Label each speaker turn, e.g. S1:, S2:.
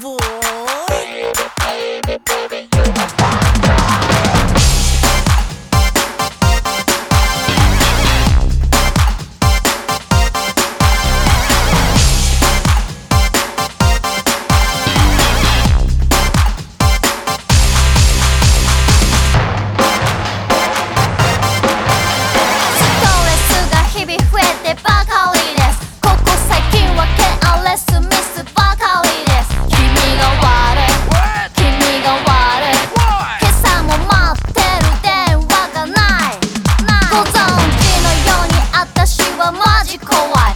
S1: Vur. magical watch.